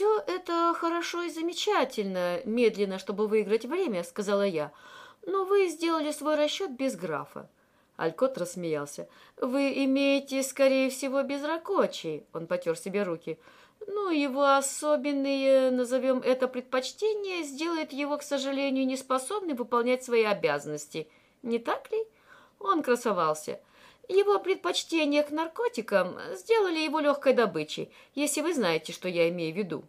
все это хорошо и замечательно, медленно, чтобы выиграть время», — сказала я. «Но вы сделали свой расчет без графа». Алькот рассмеялся. «Вы имеете, скорее всего, без ракочей», — он потер себе руки. «Ну, его особенные, назовем это, предпочтение сделает его, к сожалению, неспособным выполнять свои обязанности. Не так ли?» Он красовался. Его предпочтение к наркотикам сделали его легкой добычей, если вы знаете, что я имею в виду.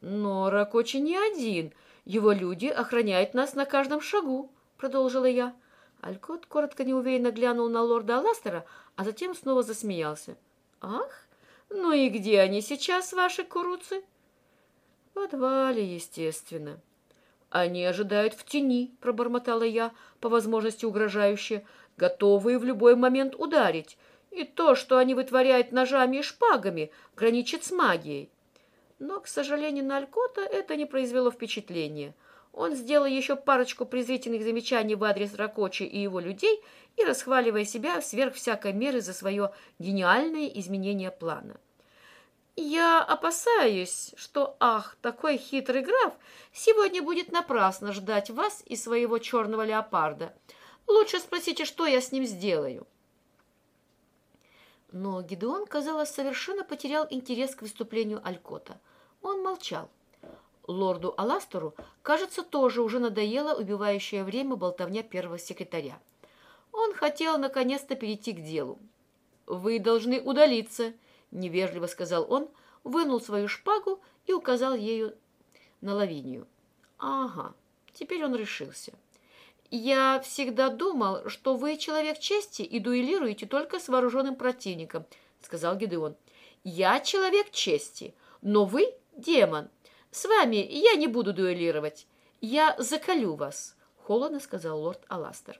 Но Ракочи не один. Его люди охраняют нас на каждом шагу, продолжила я. Алькот коротко неуверенно глянул на лорда Аластера, а затем снова засмеялся. «Ах, ну и где они сейчас, ваши куруцы?» «В подвале, естественно». «Они ожидают в тени», — пробормотала я, по возможности угрожающе, готовые в любой момент ударить. И то, что они вытворяют ножами и шпагами, граничит с магией. Но, к сожалению, на Алькота это не произвело впечатления. Он сделал еще парочку презрительных замечаний в адрес Ракочи и его людей и, расхваливая себя, сверх всякой меры за свое гениальное изменение плана. Я опасаюсь, что, ах, такой хитрый граф сегодня будет напрасно ждать вас и своего черного леопарда. Лучше спросите, что я с ним сделаю. Но Гидеон, казалось, совершенно потерял интерес к выступлению Алькота. Он молчал. Лорду Аластору, кажется, тоже уже надоело убивающее время болтовня первого секретаря. Он хотел наконец-то перейти к делу. «Вы должны удалиться», невежливо сказал он, вынул свою шпагу и указал ею на Лавинию. Ага, теперь он решился. Я всегда думал, что вы человек чести и дуэлируете только с вооруженным противником, сказал Гедеон. Я человек чести, но вы демон. С вами я не буду дуэлировать. Я закалю вас, холодно сказал лорд Аластер.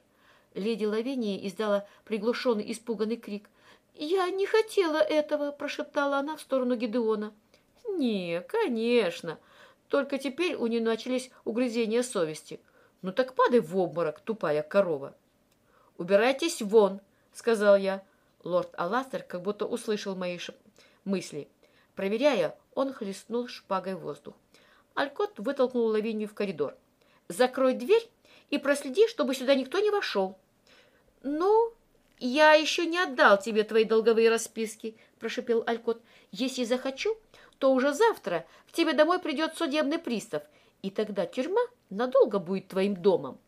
Леди Лавиния издала приглушенный испуганный крик – «Я не хотела этого», – прошептала она в сторону Гидеона. «Не, конечно. Только теперь у нее начались угрызения совести. Ну так падай в обморок, тупая корова». «Убирайтесь вон», – сказал я. Лорд Аластер как будто услышал мои мысли. Проверяя, он хлестнул шпагой воздух. Алькот вытолкнул Лавинию в коридор. «Закрой дверь и проследи, чтобы сюда никто не вошел». «Ну, «Я еще не отдал тебе твои долговые расписки», – прошипел Алькот. «Если захочу, то уже завтра к тебе домой придет судебный пристав, и тогда тюрьма надолго будет твоим домом».